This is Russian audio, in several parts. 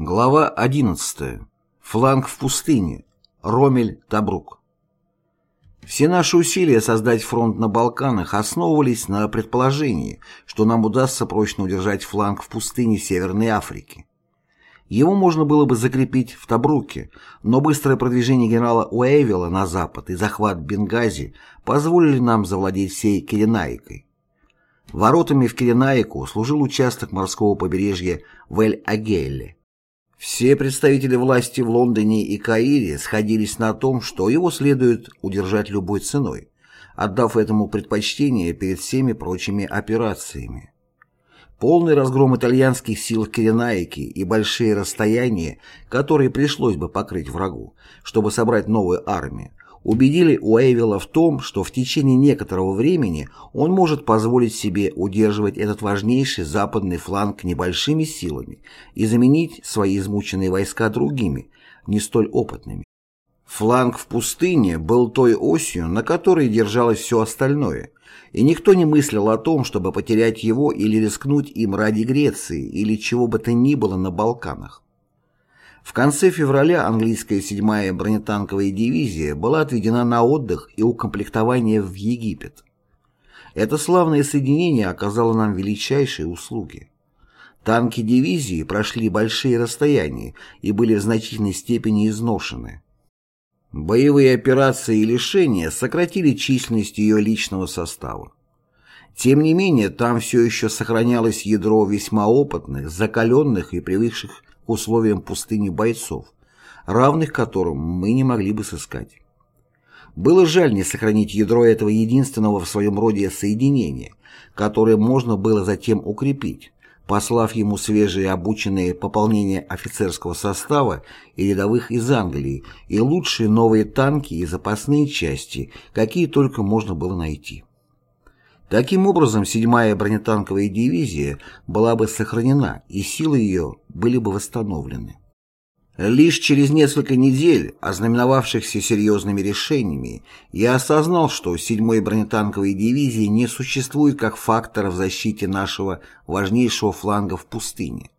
Глава 11. Фланг в пустыне. Ромель, Табрук. Все наши усилия создать фронт на Балканах основывались на предположении, что нам удастся прочно удержать фланг в пустыне Северной Африки. Его можно было бы закрепить в Табруке, но быстрое продвижение генерала Уэйвилла на запад и захват Бенгази позволили нам завладеть всей Киренаикой. Воротами в Киренаику служил участок морского побережья в Эль-Агейле. Все представители власти в Лондоне и Каире сходились на том, что его следует удержать любой ценой, отдав этому предпочтение перед всеми прочими операциями. Полный разгром итальянских сил в и большие расстояния, которые пришлось бы покрыть врагу, чтобы собрать новую армию, убедили Уэйвилла в том, что в течение некоторого времени он может позволить себе удерживать этот важнейший западный фланг небольшими силами и заменить свои измученные войска другими, не столь опытными. Фланг в пустыне был той осью, на которой держалось все остальное, и никто не мыслил о том, чтобы потерять его или рискнуть им ради Греции или чего бы то ни было на Балканах. В конце февраля английская 7-я бронетанковая дивизия была отведена на отдых и укомплектование в Египет. Это славное соединение оказало нам величайшие услуги. Танки дивизии прошли большие расстояния и были в значительной степени изношены. Боевые операции и лишения сократили численность ее личного состава. Тем не менее, там все еще сохранялось ядро весьма опытных, закаленных и привыкших к условиям пустыни бойцов, равных которым мы не могли бы сыскать. Было жаль не сохранить ядро этого единственного в своем роде соединения, которое можно было затем укрепить, послав ему свежие обученные пополнения офицерского состава и рядовых из Англии и лучшие новые танки и запасные части, какие только можно было найти. Таким образом, 7-я бронетанковая дивизия была бы сохранена, и силы ее были бы восстановлены. Лишь через несколько недель, ознаменовавшихся серьезными решениями, я осознал, что 7-й бронетанковой дивизии не существует как фактора в защите нашего важнейшего фланга в пустыне.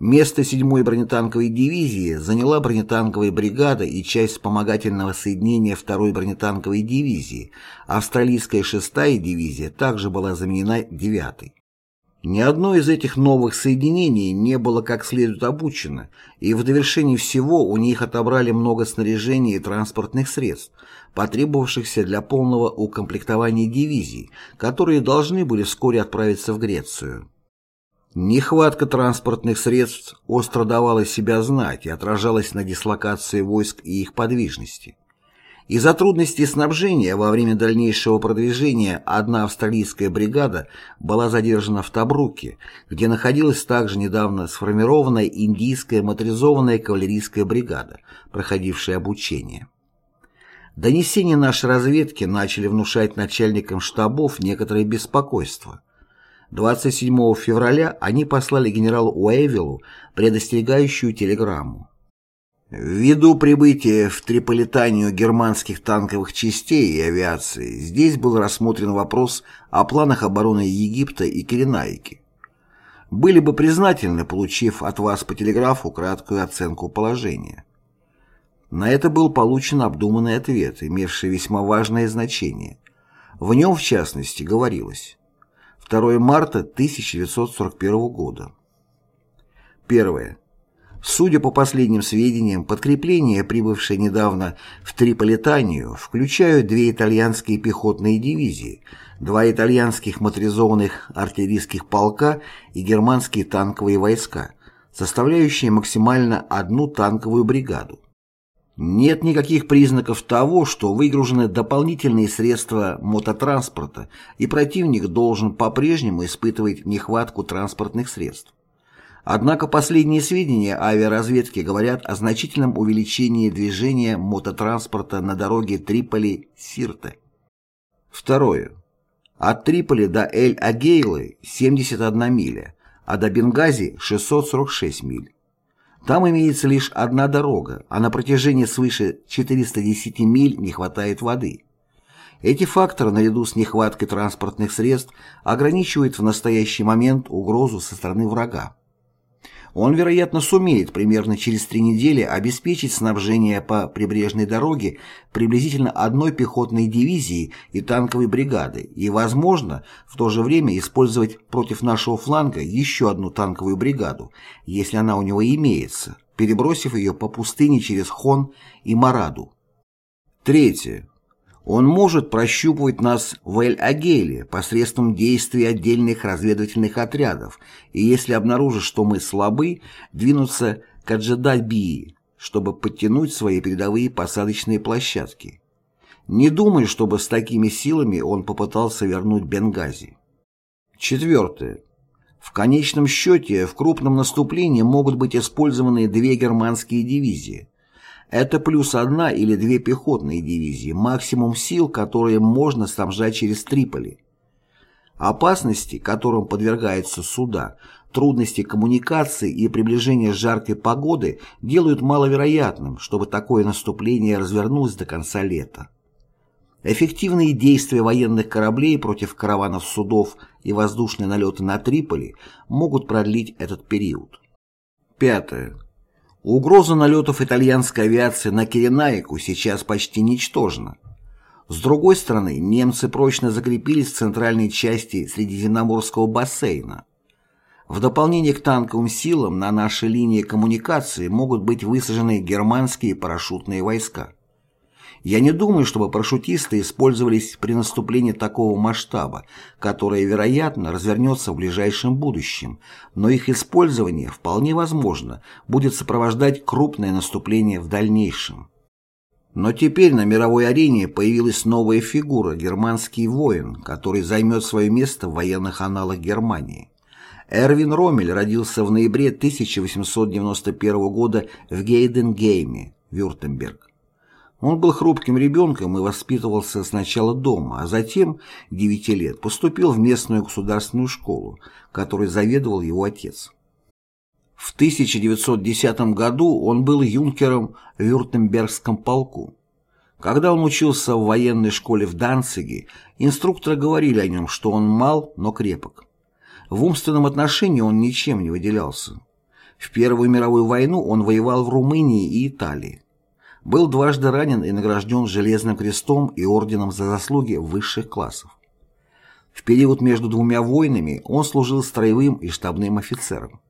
Место 7-й бронетанковой дивизии заняла бронетанковая бригада и часть вспомогательного соединения 2-й бронетанковой дивизии, австралийская 6-я дивизия также была заменена 9-й. Ни одно из этих новых соединений не было как следует обучено, и в довершении всего у них отобрали много снаряжения и транспортных средств, потребовавшихся для полного укомплектования дивизий, которые должны были вскоре отправиться в Грецию. Нехватка транспортных средств остро давала себя знать и отражалась на дислокации войск и их подвижности. Из-за трудностей снабжения во время дальнейшего продвижения одна австралийская бригада была задержана в Табруке, где находилась также недавно сформированная индийская моторизованная кавалерийская бригада, проходившая обучение. Донесения нашей разведки начали внушать начальникам штабов некоторое беспокойство – 27 февраля они послали генералу Уэйвиллу предостерегающую телеграмму. Ввиду прибытия в Триполитанию германских танковых частей и авиации, здесь был рассмотрен вопрос о планах обороны Египта и Киренайки. Были бы признательны, получив от вас по телеграфу краткую оценку положения. На это был получен обдуманный ответ, имевший весьма важное значение. В нем, в частности, говорилось 2 марта 1941 года. Первое. Судя по последним сведениям, подкрепления, прибывшие недавно в Триполитанию, включают две итальянские пехотные дивизии, два итальянских моторизованных артиллерийских полка и германские танковые войска, составляющие максимально одну танковую бригаду. Нет никаких признаков того, что выгружены дополнительные средства мототранспорта, и противник должен по-прежнему испытывать нехватку транспортных средств. Однако последние сведения авиаразведки говорят о значительном увеличении движения мототранспорта на дороге Триполи-Сирте. Второе. От Триполи до Эль-Агейлы 71 миля, а до Бенгази 646 миль. Там имеется лишь одна дорога, а на протяжении свыше 410 миль не хватает воды. Эти факторы, наряду с нехваткой транспортных средств, ограничивают в настоящий момент угрозу со стороны врага. Он, вероятно, сумеет примерно через три недели обеспечить снабжение по прибрежной дороге приблизительно одной пехотной дивизии и танковой бригады и, возможно, в то же время использовать против нашего фланга еще одну танковую бригаду, если она у него имеется, перебросив ее по пустыне через Хон и Мараду. Третье. Он может прощупывать нас в Эль-Агеле посредством действий отдельных разведывательных отрядов и, если обнаружит, что мы слабы, двинуться к Аджадабии, чтобы подтянуть свои передовые посадочные площадки. Не думаю, чтобы с такими силами он попытался вернуть Бенгази. Четвертое. В конечном счете, в крупном наступлении могут быть использованы две германские дивизии – это плюс одна или две пехотные дивизии, максимум сил, которые можно снабжать через Триполи. Опасности, которым подвергаются суда, трудности коммуникации и приближение жаркой погоды делают маловероятным, чтобы такое наступление развернулось до конца лета. Эффективные действия военных кораблей против караванов судов и воздушные налеты на Триполи могут продлить этот период. Пятое. Угроза налетов итальянской авиации на Киренайку сейчас почти ничтожна. С другой стороны, немцы прочно закрепились в центральной части Средиземноморского бассейна. В дополнение к танковым силам на нашей линии коммуникации могут быть высажены германские парашютные войска. Я не думаю, чтобы парашютисты использовались при наступлении такого масштаба, которое, вероятно, развернется в ближайшем будущем, но их использование, вполне возможно, будет сопровождать крупное наступление в дальнейшем. Но теперь на мировой арене появилась новая фигура – германский воин, который займет свое место в военных аналах Германии. Эрвин Роммель родился в ноябре 1891 года в Гейденгейме, Вюртемберг. Он был хрупким ребенком и воспитывался сначала дома, а затем, 9 лет, поступил в местную государственную школу, которой заведовал его отец. В 1910 году он был юнкером в Вюртембергском полку. Когда он учился в военной школе в Данциге, инструкторы говорили о нем, что он мал, но крепок. В умственном отношении он ничем не выделялся. В Первую мировую войну он воевал в Румынии и Италии был дважды ранен и награжден Железным крестом и орденом за заслуги высших классов. В период между двумя войнами он служил строевым и штабным офицером.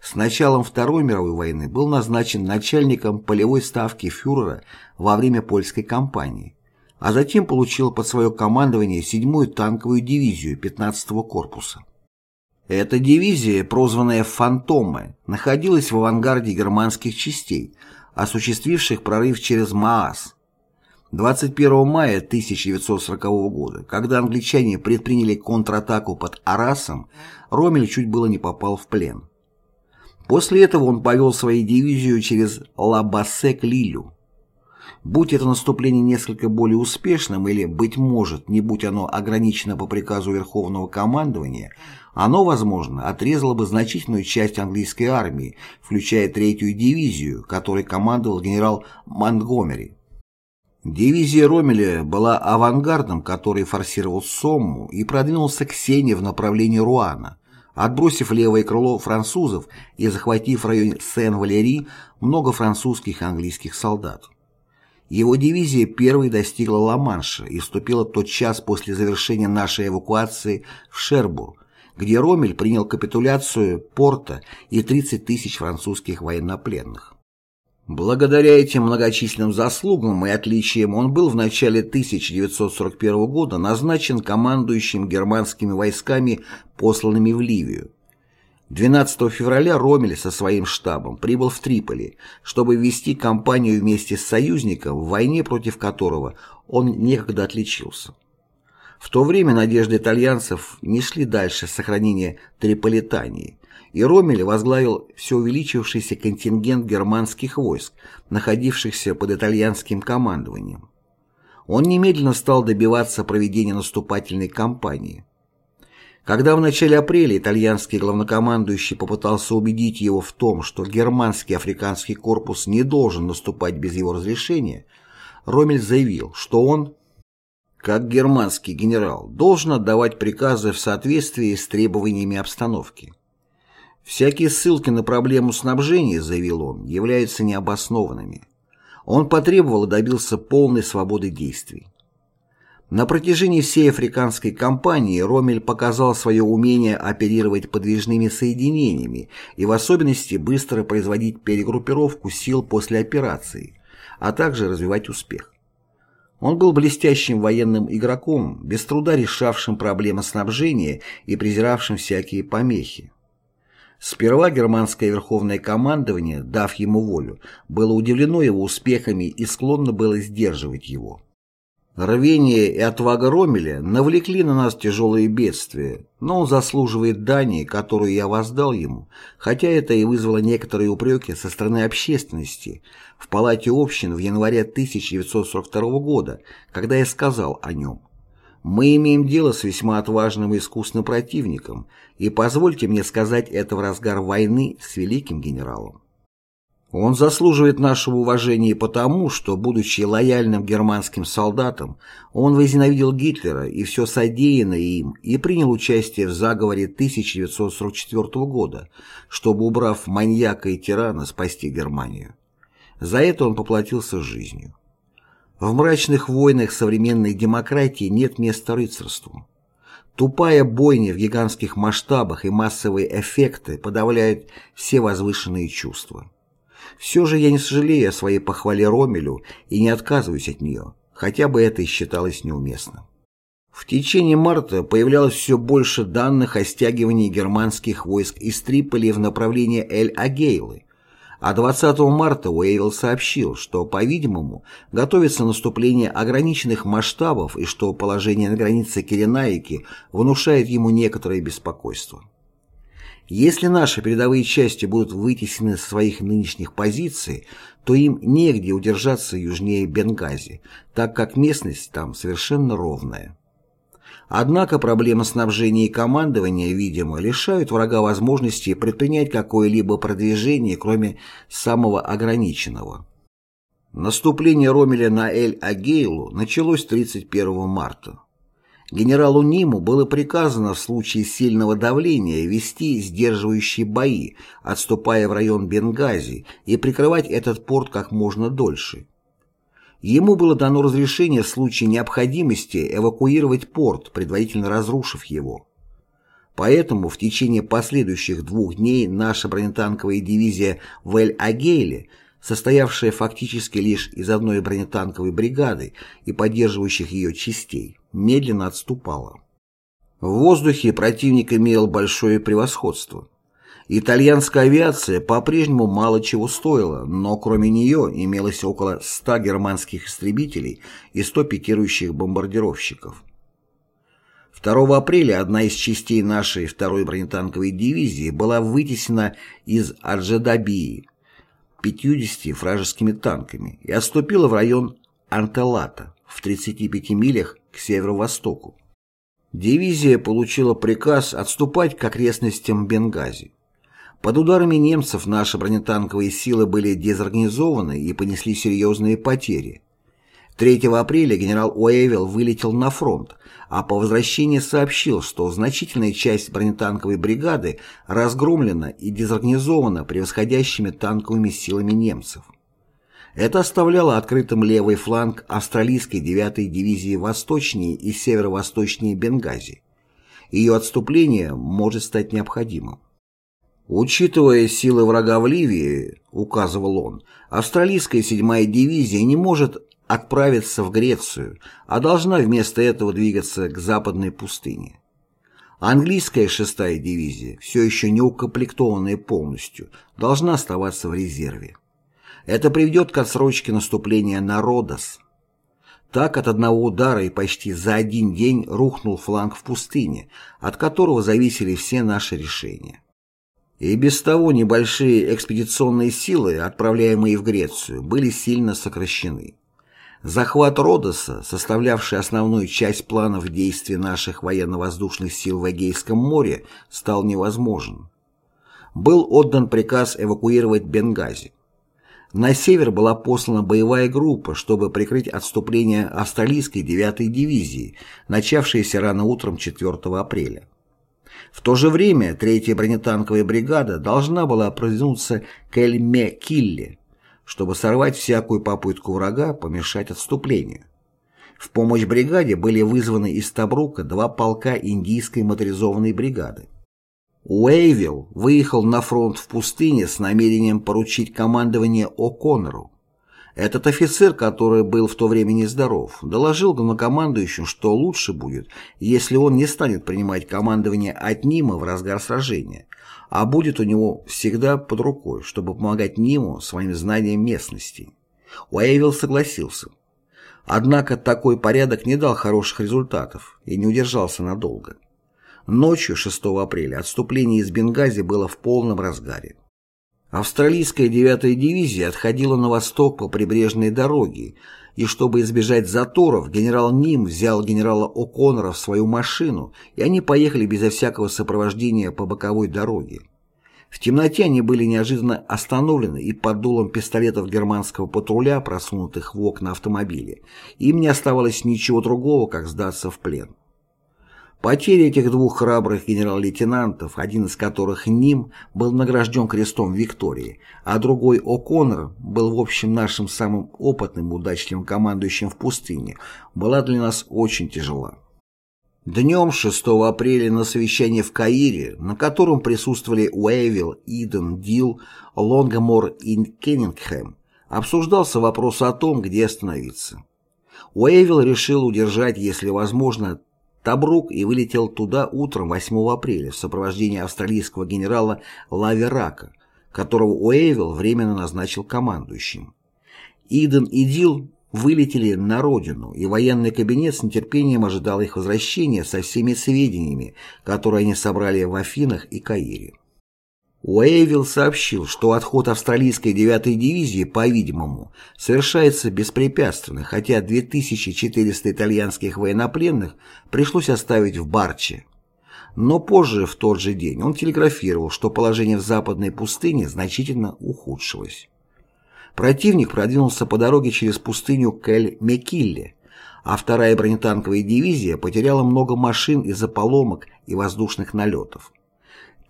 С началом Второй мировой войны был назначен начальником полевой ставки фюрера во время польской кампании, а затем получил под свое командование 7-ю танковую дивизию 15-го корпуса. Эта дивизия, прозванная «Фантомы», находилась в авангарде германских частей – осуществивших прорыв через Маас. 21 мая 1940 года, когда англичане предприняли контратаку под Арасом, Ромель чуть было не попал в плен. После этого он повел свою дивизию через Лабассе к Лилю. Будь это наступление несколько более успешным или, быть может, не будь оно ограничено по приказу Верховного командования, оно, возможно, отрезало бы значительную часть английской армии, включая третью дивизию, которой командовал генерал Монтгомери. Дивизия Ромеля была авангардом, который форсировал Сомму и продвинулся к Сене в направлении Руана, отбросив левое крыло французов и захватив в районе Сен-Валери много французских и английских солдат. Его дивизия первой достигла Ла-Манша и вступила тот час после завершения нашей эвакуации в Шербур, где Ромель принял капитуляцию порта и 30 тысяч французских военнопленных. Благодаря этим многочисленным заслугам и отличиям он был в начале 1941 года назначен командующим германскими войсками, посланными в Ливию. 12 февраля Ромель со своим штабом прибыл в Триполи, чтобы вести кампанию вместе с союзником, в войне против которого он некогда отличился. В то время надежды итальянцев не шли дальше сохранения Триполитании, и Ромель возглавил все увеличившийся контингент германских войск, находившихся под итальянским командованием. Он немедленно стал добиваться проведения наступательной кампании. Когда в начале апреля итальянский главнокомандующий попытался убедить его в том, что германский африканский корпус не должен наступать без его разрешения, Ромель заявил, что он, как германский генерал, должен отдавать приказы в соответствии с требованиями обстановки. Всякие ссылки на проблему снабжения, заявил он, являются необоснованными. Он потребовал и добился полной свободы действий. На протяжении всей африканской кампании Ромель показал свое умение оперировать подвижными соединениями и в особенности быстро производить перегруппировку сил после операции, а также развивать успех. Он был блестящим военным игроком, без труда решавшим проблемы снабжения и презиравшим всякие помехи. Сперва германское верховное командование, дав ему волю, было удивлено его успехами и склонно было сдерживать его. Рвение и отвага Ромеля навлекли на нас тяжелые бедствия, но он заслуживает дани, которую я воздал ему, хотя это и вызвало некоторые упреки со стороны общественности в Палате общин в январе 1942 года, когда я сказал о нем. Мы имеем дело с весьма отважным и искусным противником, и позвольте мне сказать это в разгар войны с великим генералом. Он заслуживает нашего уважения потому, что, будучи лояльным германским солдатом, он возненавидел Гитлера и все содеянное им и принял участие в заговоре 1944 года, чтобы, убрав маньяка и тирана, спасти Германию. За это он поплатился жизнью. В мрачных войнах современной демократии нет места рыцарству. Тупая бойня в гигантских масштабах и массовые эффекты подавляют все возвышенные чувства. Все же я не сожалею о своей похвале Ромелю и не отказываюсь от нее, хотя бы это и считалось неуместным. В течение марта появлялось все больше данных о стягивании германских войск из Триполи в направлении Эль-Агейлы, а 20 марта Уэйвилл сообщил, что, по-видимому, готовится наступление ограниченных масштабов и что положение на границе Киренаики внушает ему некоторое беспокойство. Если наши передовые части будут вытеснены с своих нынешних позиций, то им негде удержаться южнее Бенгази, так как местность там совершенно ровная. Однако проблемы снабжения и командования, видимо, лишают врага возможности предпринять какое-либо продвижение, кроме самого ограниченного. Наступление Ромеля на Эль-Агейлу началось 31 марта. Генералу Ниму было приказано в случае сильного давления вести сдерживающие бои, отступая в район Бенгази, и прикрывать этот порт как можно дольше. Ему было дано разрешение в случае необходимости эвакуировать порт, предварительно разрушив его. Поэтому в течение последующих двух дней наша бронетанковая дивизия в Эль-Агейле, состоявшая фактически лишь из одной бронетанковой бригады и поддерживающих ее частей, медленно отступала. В воздухе противник имел большое превосходство. Итальянская авиация по-прежнему мало чего стоила, но кроме нее имелось около 100 германских истребителей и 100 пикирующих бомбардировщиков. 2 апреля одна из частей нашей второй бронетанковой дивизии была вытеснена из Аджедабии 50 вражескими танками и отступила в район Анталата в 35 милях к северо-востоку. Дивизия получила приказ отступать к окрестностям Бенгази. Под ударами немцев наши бронетанковые силы были дезорганизованы и понесли серьезные потери. 3 апреля генерал Уэйвилл вылетел на фронт, а по возвращении сообщил, что значительная часть бронетанковой бригады разгромлена и дезорганизована превосходящими танковыми силами немцев. Это оставляло открытым левый фланг австралийской 9-й дивизии восточнее и северо-восточнее Бенгази. Ее отступление может стать необходимым. Учитывая силы врага в Ливии, указывал он, австралийская 7-я дивизия не может отправиться в Грецию, а должна вместо этого двигаться к западной пустыне. Английская 6-я дивизия, все еще не укомплектованная полностью, должна оставаться в резерве. Это приведет к отсрочке наступления на Родос. Так от одного удара и почти за один день рухнул фланг в пустыне, от которого зависели все наши решения. И без того небольшие экспедиционные силы, отправляемые в Грецию, были сильно сокращены. Захват Родоса, составлявший основную часть планов действий наших военно-воздушных сил в Эгейском море, стал невозможен. Был отдан приказ эвакуировать Бенгази. На север была послана боевая группа, чтобы прикрыть отступление австралийской 9-й дивизии, начавшееся рано утром 4 апреля. В то же время третья бронетанковая бригада должна была продвинуться к Эльме-Килле, чтобы сорвать всякую попытку врага помешать отступлению. В помощь бригаде были вызваны из Табрука два полка индийской моторизованной бригады. Уэйвилл выехал на фронт в пустыне с намерением поручить командование О'Коннору. Этот офицер, который был в то время нездоров, доложил главнокомандующему, что лучше будет, если он не станет принимать командование от Нима в разгар сражения, а будет у него всегда под рукой, чтобы помогать Ниму своим знанием местности. Уэйвилл согласился. Однако такой порядок не дал хороших результатов и не удержался надолго. Ночью 6 апреля отступление из Бенгази было в полном разгаре. Австралийская 9-я дивизия отходила на восток по прибрежной дороге, и чтобы избежать заторов, генерал Ним взял генерала О'Коннора в свою машину, и они поехали безо всякого сопровождения по боковой дороге. В темноте они были неожиданно остановлены и под дулом пистолетов германского патруля, просунутых в окна автомобиля, им не оставалось ничего другого, как сдаться в плен. Потери этих двух храбрых генерал-лейтенантов, один из которых Ним был награжден крестом Виктории, а другой О'Коннор был в общем нашим самым опытным и удачливым командующим в пустыне, была для нас очень тяжела. Днем 6 апреля на совещании в Каире, на котором присутствовали Уэйвилл, Иден, Дил, Лонгомор и Кеннингхэм, обсуждался вопрос о том, где остановиться. Уэйвилл решил удержать, если возможно, Табрук и вылетел туда утром 8 апреля в сопровождении австралийского генерала Лаверака, которого Уэйвилл временно назначил командующим. Иден и Дил вылетели на родину, и военный кабинет с нетерпением ожидал их возвращения со всеми сведениями, которые они собрали в Афинах и Каире. Уэйвилл сообщил, что отход австралийской 9-й дивизии, по-видимому, совершается беспрепятственно, хотя 2400 итальянских военнопленных пришлось оставить в Барче. Но позже, в тот же день, он телеграфировал, что положение в западной пустыне значительно ухудшилось. Противник продвинулся по дороге через пустыню к Эль-Мекилле, а вторая бронетанковая дивизия потеряла много машин из-за поломок и воздушных налетов.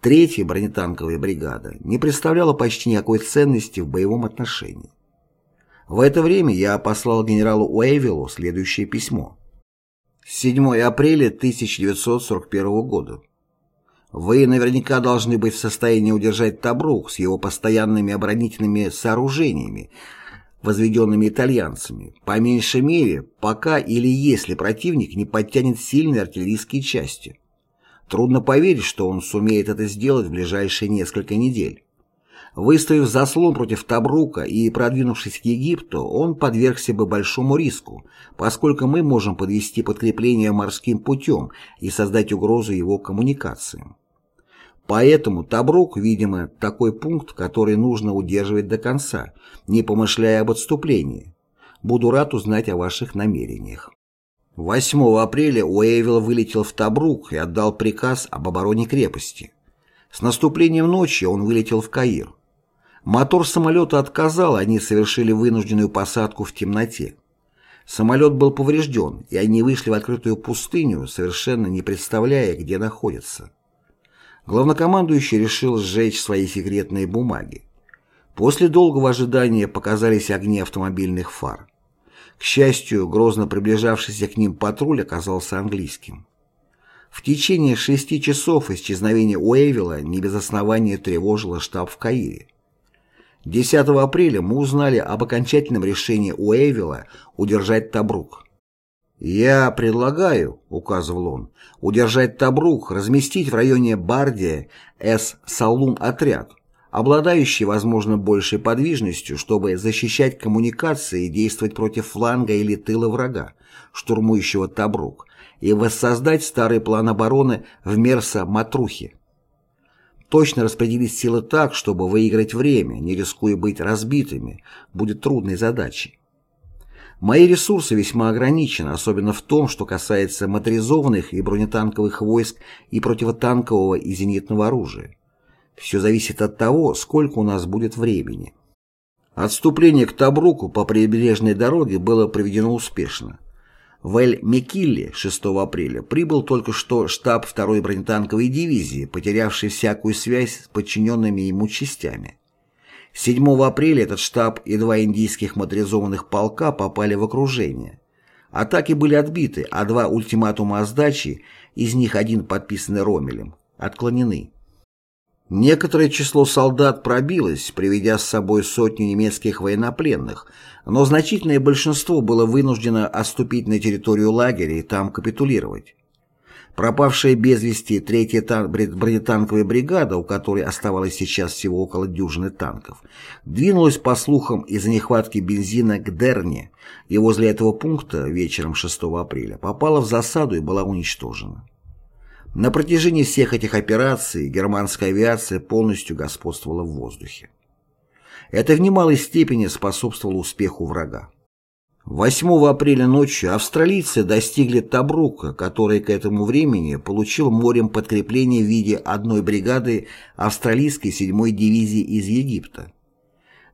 Третья бронетанковая бригада не представляла почти никакой ценности в боевом отношении. В это время я послал генералу Уэйвиллу следующее письмо. 7 апреля 1941 года. Вы наверняка должны быть в состоянии удержать Табрук с его постоянными оборонительными сооружениями, возведенными итальянцами, по меньшей мере, пока или если противник не подтянет сильные артиллерийские части. Трудно поверить, что он сумеет это сделать в ближайшие несколько недель. Выставив заслон против Табрука и продвинувшись к Египту, он подвергся бы большому риску, поскольку мы можем подвести подкрепление морским путем и создать угрозу его коммуникациям. Поэтому Табрук, видимо, такой пункт, который нужно удерживать до конца, не помышляя об отступлении. Буду рад узнать о ваших намерениях. 8 апреля Уэйвилл вылетел в Табрук и отдал приказ об обороне крепости. С наступлением ночи он вылетел в Каир. Мотор самолета отказал, они совершили вынужденную посадку в темноте. Самолет был поврежден, и они вышли в открытую пустыню, совершенно не представляя, где находятся. Главнокомандующий решил сжечь свои секретные бумаги. После долгого ожидания показались огни автомобильных фар. К счастью, грозно приближавшийся к ним патруль оказался английским. В течение шести часов исчезновение Уэйвилла не без основания тревожило штаб в Каире. 10 апреля мы узнали об окончательном решении Уэйвилла удержать Табрук. «Я предлагаю», — указывал он, — «удержать Табрук, разместить в районе Бардия С-Салум отряд, обладающий, возможно, большей подвижностью, чтобы защищать коммуникации и действовать против фланга или тыла врага, штурмующего Табрук, и воссоздать старый план обороны в Мерса-Матрухе. Точно распределить силы так, чтобы выиграть время, не рискуя быть разбитыми, будет трудной задачей. Мои ресурсы весьма ограничены, особенно в том, что касается моторизованных и бронетанковых войск и противотанкового и зенитного оружия. Все зависит от того, сколько у нас будет времени. Отступление к Табруку по прибрежной дороге было проведено успешно. В Эль-Мекилле 6 апреля прибыл только что штаб 2-й бронетанковой дивизии, потерявший всякую связь с подчиненными ему частями. 7 апреля этот штаб и два индийских моторизованных полка попали в окружение. Атаки были отбиты, а два ультиматума о сдаче, из них один подписанный Ромелем, отклонены. Некоторое число солдат пробилось, приведя с собой сотню немецких военнопленных, но значительное большинство было вынуждено отступить на территорию лагеря и там капитулировать. Пропавшая без вести третья бронетанковая бригада, у которой оставалось сейчас всего около дюжины танков, двинулась, по слухам, из-за нехватки бензина к Дерне и возле этого пункта вечером 6 апреля попала в засаду и была уничтожена. На протяжении всех этих операций германская авиация полностью господствовала в воздухе. Это в немалой степени способствовало успеху врага. 8 апреля ночью австралийцы достигли Табрука, который к этому времени получил морем подкрепление в виде одной бригады австралийской 7-й дивизии из Египта.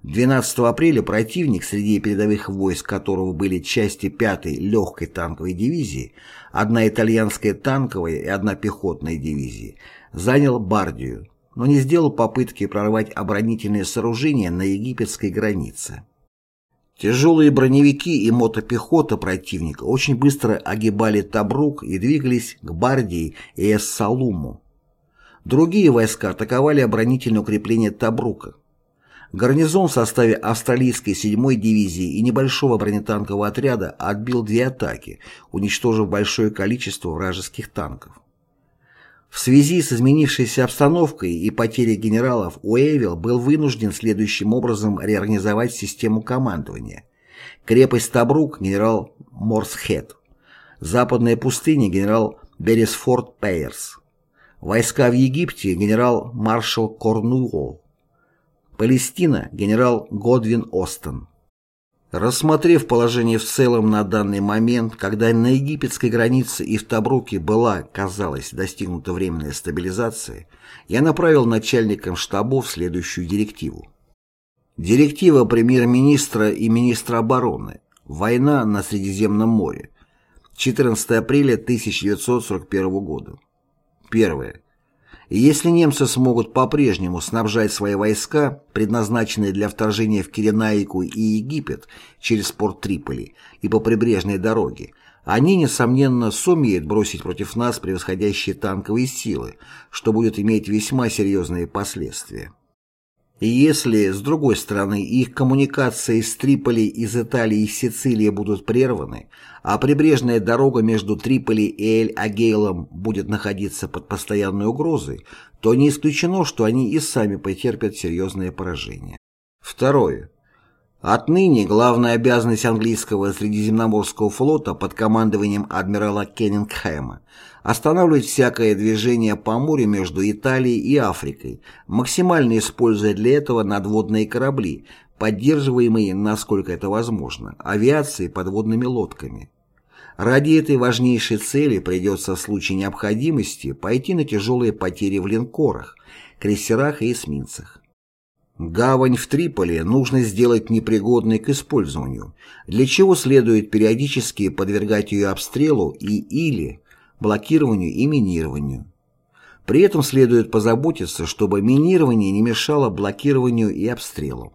12 апреля противник, среди передовых войск которого были части 5-й легкой танковой дивизии, одна итальянская танковая и одна пехотная дивизии, занял Бардию, но не сделал попытки прорвать оборонительные сооружения на египетской границе. Тяжелые броневики и мотопехота противника очень быстро огибали Табрук и двигались к Бардии и Эс-Салуму. Другие войска атаковали оборонительные укрепления Табрука. Гарнизон в составе австралийской 7-й дивизии и небольшого бронетанкового отряда отбил две атаки, уничтожив большое количество вражеских танков. В связи с изменившейся обстановкой и потерей генералов Уэйвилл был вынужден следующим образом реорганизовать систему командования. Крепость Табрук генерал Морсхед, Западная пустыня генерал Бересфорд Пейерс, войска в Египте генерал-маршал Корнуолл, Палестина генерал Годвин Остен. Рассмотрев положение в целом на данный момент, когда на египетской границе и в Табруке была, казалось, достигнута временная стабилизация, я направил начальникам штабов следующую директиву. Директива премьер-министра и министра обороны. Война на Средиземном море. 14 апреля 1941 года. Первое. Если немцы смогут по-прежнему снабжать свои войска, предназначенные для вторжения в Киренаику и Египет через порт Триполи и по прибрежной дороге, они, несомненно, сумеют бросить против нас превосходящие танковые силы, что будет иметь весьма серьезные последствия. И если, с другой стороны, их коммуникации с Триполи из Италии и Сицилии будут прерваны, а прибрежная дорога между Триполи и Эль-Агейлом будет находиться под постоянной угрозой, то не исключено, что они и сами потерпят серьезное поражение. Второе. Отныне главная обязанность английского Средиземноморского флота под командованием адмирала Кеннингхэма останавливать всякое движение по морю между Италией и Африкой, максимально используя для этого надводные корабли, поддерживаемые, насколько это возможно, авиацией подводными лодками. Ради этой важнейшей цели придется в случае необходимости пойти на тяжелые потери в линкорах, крейсерах и эсминцах. Гавань в Триполи нужно сделать непригодной к использованию, для чего следует периодически подвергать ее обстрелу и или блокированию и минированию. При этом следует позаботиться, чтобы минирование не мешало блокированию и обстрелу.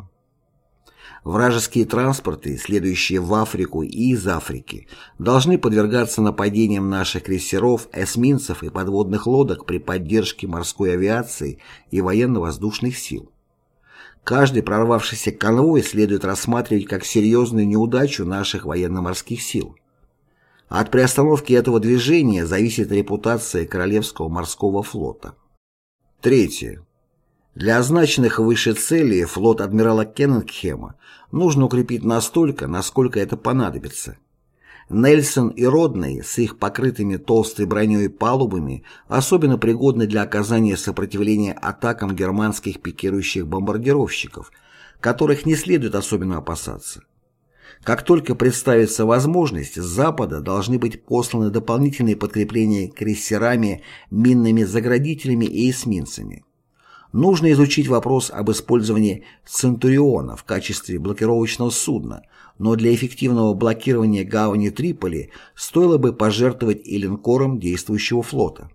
Вражеские транспорты, следующие в Африку и из Африки, должны подвергаться нападениям наших крейсеров, эсминцев и подводных лодок при поддержке морской авиации и военно-воздушных сил. Каждый прорвавшийся конвой следует рассматривать как серьезную неудачу наших военно-морских сил. От приостановки этого движения зависит репутация Королевского морского флота. Третье. Для означенных выше целей флот адмирала Кеннингема нужно укрепить настолько, насколько это понадобится – Нельсон и Родный с их покрытыми толстой броней палубами особенно пригодны для оказания сопротивления атакам германских пикирующих бомбардировщиков, которых не следует особенно опасаться. Как только представится возможность, с запада должны быть посланы дополнительные подкрепления крейсерами, минными заградителями и эсминцами. Нужно изучить вопрос об использовании «Центуриона» в качестве блокировочного судна, но для эффективного блокирования гавани Триполи стоило бы пожертвовать и линкором действующего флота.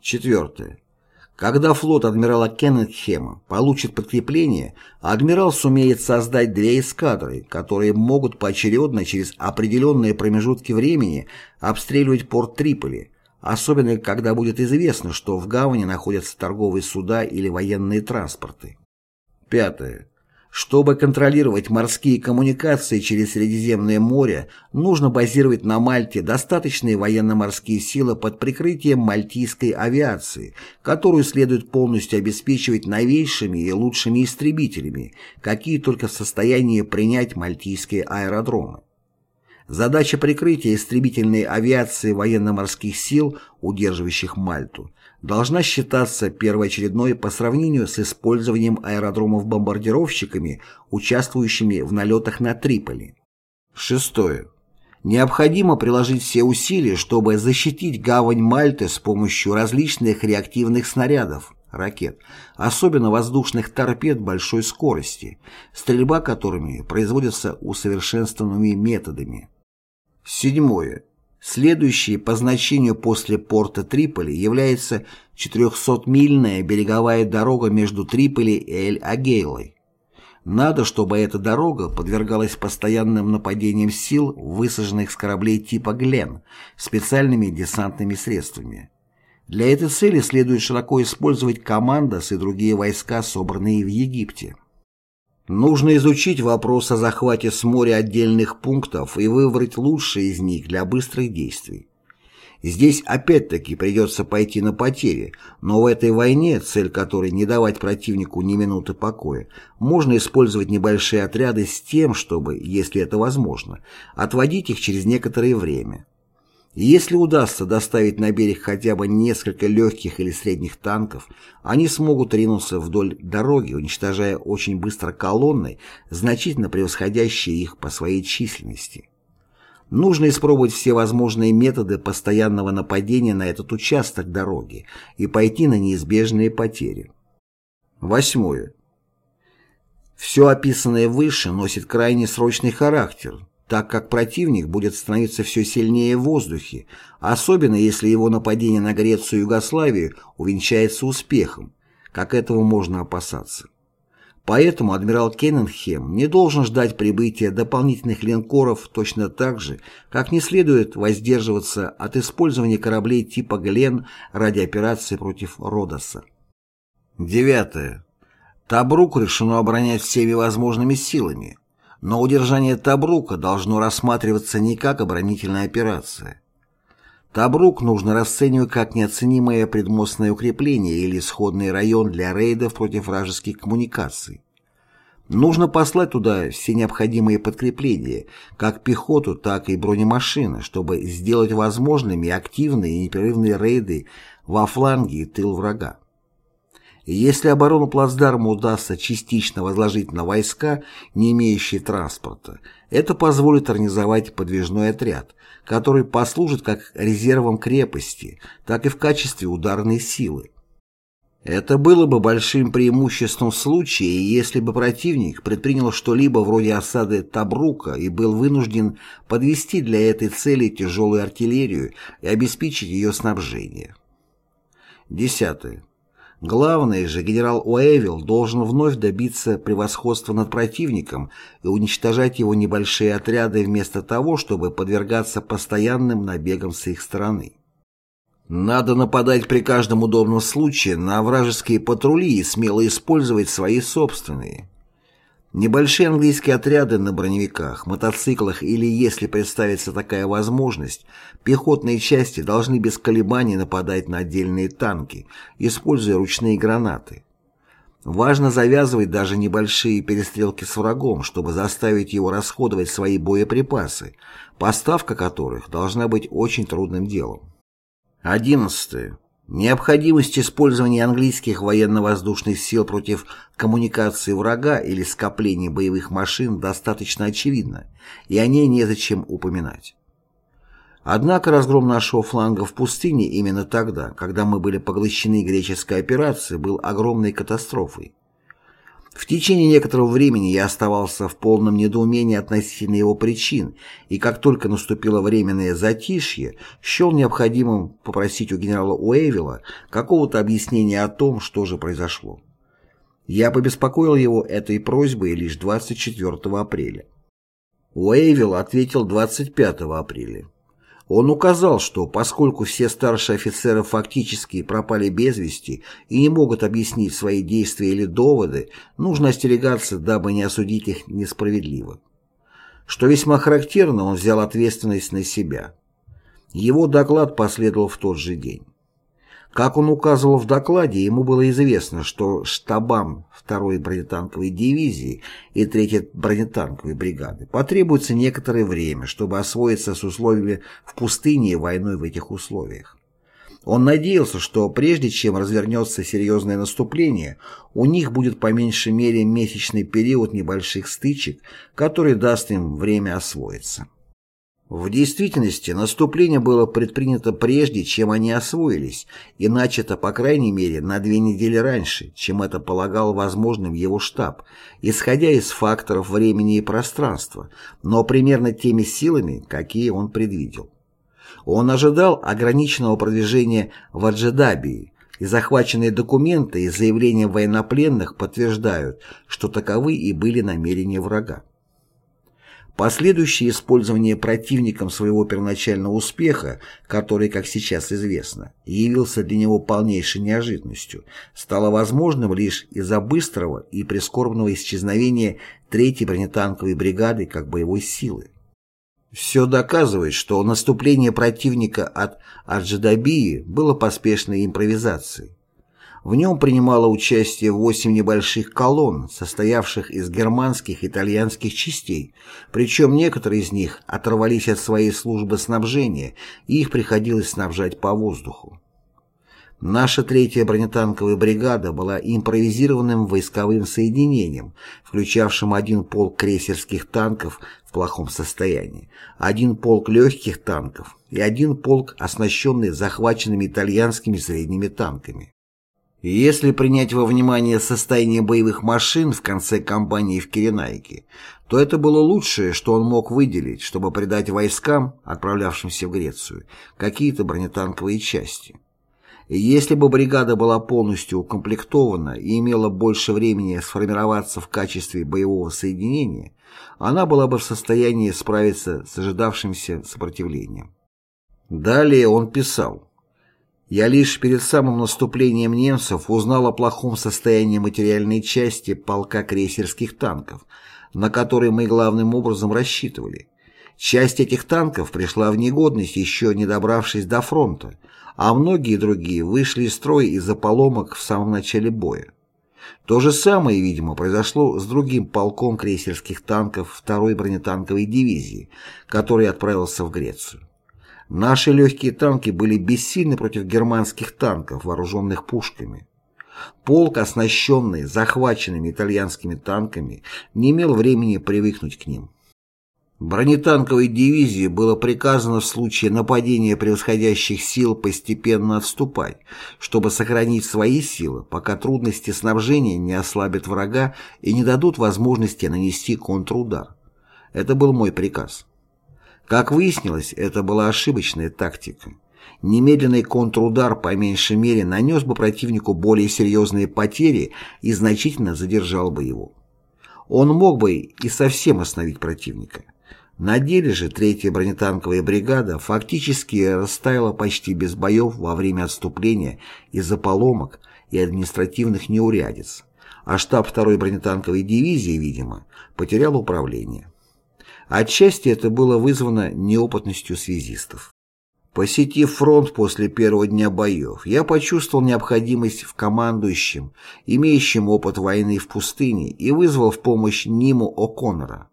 Четвертое. Когда флот адмирала Кеннингема получит подкрепление, адмирал сумеет создать две эскадры, которые могут поочередно через определенные промежутки времени обстреливать порт Триполи, особенно когда будет известно, что в гавани находятся торговые суда или военные транспорты. Пятое. Чтобы контролировать морские коммуникации через Средиземное море, нужно базировать на Мальте достаточные военно-морские силы под прикрытием мальтийской авиации, которую следует полностью обеспечивать новейшими и лучшими истребителями, какие только в состоянии принять мальтийские аэродромы. Задача прикрытия истребительной авиации военно-морских сил, удерживающих Мальту, должна считаться первоочередной по сравнению с использованием аэродромов бомбардировщиками, участвующими в налетах на Триполи. Шестое. Необходимо приложить все усилия, чтобы защитить гавань Мальты с помощью различных реактивных снарядов, ракет, особенно воздушных торпед большой скорости, стрельба которыми производится усовершенствованными методами. Седьмое. Следующей по значению после порта Триполи является 400-мильная береговая дорога между Триполи и Эль-Агейлой. Надо, чтобы эта дорога подвергалась постоянным нападениям сил, высаженных с кораблей типа «Глен» специальными десантными средствами. Для этой цели следует широко использовать командос и другие войска, собранные в Египте. Нужно изучить вопрос о захвате с моря отдельных пунктов и выбрать лучшие из них для быстрых действий. Здесь опять-таки придется пойти на потери, но в этой войне, цель которой не давать противнику ни минуты покоя, можно использовать небольшие отряды с тем, чтобы, если это возможно, отводить их через некоторое время. Если удастся доставить на берег хотя бы несколько легких или средних танков, они смогут ринуться вдоль дороги, уничтожая очень быстро колонны, значительно превосходящие их по своей численности. Нужно испробовать все возможные методы постоянного нападения на этот участок дороги и пойти на неизбежные потери. Восьмое. Все описанное выше носит крайне срочный характер, так как противник будет становиться все сильнее в воздухе, особенно если его нападение на Грецию и Югославию увенчается успехом, как этого можно опасаться. Поэтому адмирал Кеннингем не должен ждать прибытия дополнительных линкоров точно так же, как не следует воздерживаться от использования кораблей типа «Глен» ради операции против Родоса. Девятое. Табрук решено оборонять всеми возможными силами, но удержание Табрука должно рассматриваться не как оборонительная операция. Табрук нужно расценивать как неоценимое предмостное укрепление или исходный район для рейдов против вражеских коммуникаций. Нужно послать туда все необходимые подкрепления, как пехоту, так и бронемашины, чтобы сделать возможными активные и непрерывные рейды во фланге и тыл врага. Если оборону плацдарма удастся частично возложить на войска, не имеющие транспорта, это позволит организовать подвижной отряд, который послужит как резервом крепости, так и в качестве ударной силы. Это было бы большим преимуществом в случае, если бы противник предпринял что-либо вроде осады Табрука и был вынужден подвести для этой цели тяжелую артиллерию и обеспечить ее снабжение. Десятое. Главное же, генерал Уэйвилл должен вновь добиться превосходства над противником и уничтожать его небольшие отряды вместо того, чтобы подвергаться постоянным набегам с их стороны. Надо нападать при каждом удобном случае на вражеские патрули и смело использовать свои собственные. Небольшие английские отряды на броневиках, мотоциклах или, если представится такая возможность, пехотные части должны без колебаний нападать на отдельные танки, используя ручные гранаты. Важно завязывать даже небольшие перестрелки с врагом, чтобы заставить его расходовать свои боеприпасы, поставка которых должна быть очень трудным делом. 11. Необходимость использования английских военно-воздушных сил против коммуникации врага или скопления боевых машин достаточно очевидна, и о ней незачем упоминать. Однако разгром нашего фланга в пустыне именно тогда, когда мы были поглощены греческой операцией, был огромной катастрофой. В течение некоторого времени я оставался в полном недоумении относительно его причин, и как только наступило временное затишье, счел необходимым попросить у генерала Уэйвилла какого-то объяснения о том, что же произошло. Я побеспокоил его этой просьбой лишь 24 апреля. Уэйвилл ответил 25 апреля. Он указал, что поскольку все старшие офицеры фактически пропали без вести и не могут объяснить свои действия или доводы, нужно остерегаться, дабы не осудить их несправедливо. Что весьма характерно, он взял ответственность на себя. Его доклад последовал в тот же день. Как он указывал в докладе, ему было известно, что штабам 2-й бронетанковой дивизии и 3-й бронетанковой бригады потребуется некоторое время, чтобы освоиться с условиями в пустыне и войной в этих условиях. Он надеялся, что прежде чем развернется серьезное наступление, у них будет по меньшей мере месячный период небольших стычек, который даст им время освоиться. В действительности наступление было предпринято прежде, чем они освоились, и начато, по крайней мере, на две недели раньше, чем это полагал возможным его штаб, исходя из факторов времени и пространства, но примерно теми силами, какие он предвидел. Он ожидал ограниченного продвижения в Аджидабии, и захваченные документы и заявления военнопленных подтверждают, что таковы и были намерения врага. Последующее использование противником своего первоначального успеха, который, как сейчас известно, явился для него полнейшей неожиданностью, стало возможным лишь из-за быстрого и прискорбного исчезновения Третьей бронетанковой бригады как боевой силы. Все доказывает, что наступление противника от Аджадабии было поспешной импровизацией. В нем принимало участие восемь небольших колонн, состоявших из германских и итальянских частей, причем некоторые из них оторвались от своей службы снабжения, и их приходилось снабжать по воздуху. Наша третья бронетанковая бригада была импровизированным войсковым соединением, включавшим один полк крейсерских танков в плохом состоянии, один полк легких танков и один полк, оснащенный захваченными итальянскими средними танками. Если принять во внимание состояние боевых машин в конце кампании в Киренайке, то это было лучшее, что он мог выделить, чтобы придать войскам, отправлявшимся в Грецию, какие-то бронетанковые части. И если бы бригада была полностью укомплектована и имела больше времени сформироваться в качестве боевого соединения, она была бы в состоянии справиться с ожидавшимся сопротивлением. Далее он писал я лишь перед самым наступлением немцев узнал о плохом состоянии материальной части полка крейсерских танков, на которые мы главным образом рассчитывали. Часть этих танков пришла в негодность, еще не добравшись до фронта, а многие другие вышли из строя из-за поломок в самом начале боя. То же самое, видимо, произошло с другим полком крейсерских танков 2-й бронетанковой дивизии, который отправился в Грецию. Наши легкие танки были бессильны против германских танков, вооруженных пушками. Полк, оснащенный захваченными итальянскими танками, не имел времени привыкнуть к ним. Бронетанковой дивизии было приказано в случае нападения превосходящих сил постепенно отступать, чтобы сохранить свои силы, пока трудности снабжения не ослабят врага и не дадут возможности нанести контрудар. Это был мой приказ. Как выяснилось, это была ошибочная тактика. Немедленный контрудар по меньшей мере нанес бы противнику более серьезные потери и значительно задержал бы его. Он мог бы и совсем остановить противника. На деле же третья бронетанковая бригада фактически растаяла почти без боев во время отступления из-за поломок и административных неурядиц, а штаб второй бронетанковой дивизии, видимо, потерял управление. Отчасти это было вызвано неопытностью связистов. Посетив фронт после первого дня боев, я почувствовал необходимость в командующем, имеющем опыт войны в пустыне, и вызвал в помощь Ниму О'Коннора.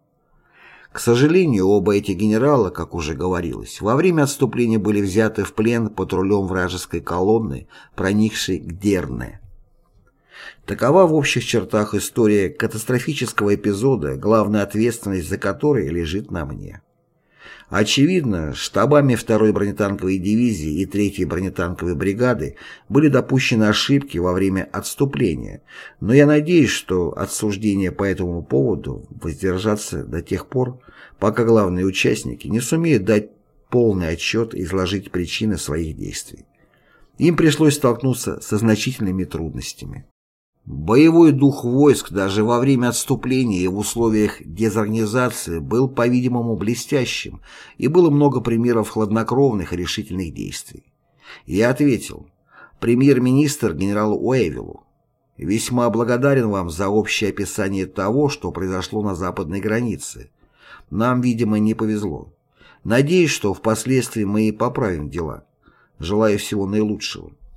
К сожалению, оба эти генерала, как уже говорилось, во время отступления были взяты в плен патрулем вражеской колонны, проникшей к Дерне. Такова в общих чертах история катастрофического эпизода, главная ответственность за который лежит на мне. Очевидно, штабами 2-й бронетанковой дивизии и 3-й бронетанковой бригады были допущены ошибки во время отступления, но я надеюсь, что отсуждения по этому поводу воздержатся до тех пор, пока главные участники не сумеют дать полный отчет и изложить причины своих действий. Им пришлось столкнуться со значительными трудностями. Боевой дух войск даже во время отступления и в условиях дезорганизации был, по-видимому, блестящим, и было много примеров хладнокровных и решительных действий. Я ответил, премьер-министр генералу Уэйвиллу, весьма благодарен вам за общее описание того, что произошло на западной границе. Нам, видимо, не повезло. Надеюсь, что впоследствии мы и поправим дела. Желаю всего наилучшего.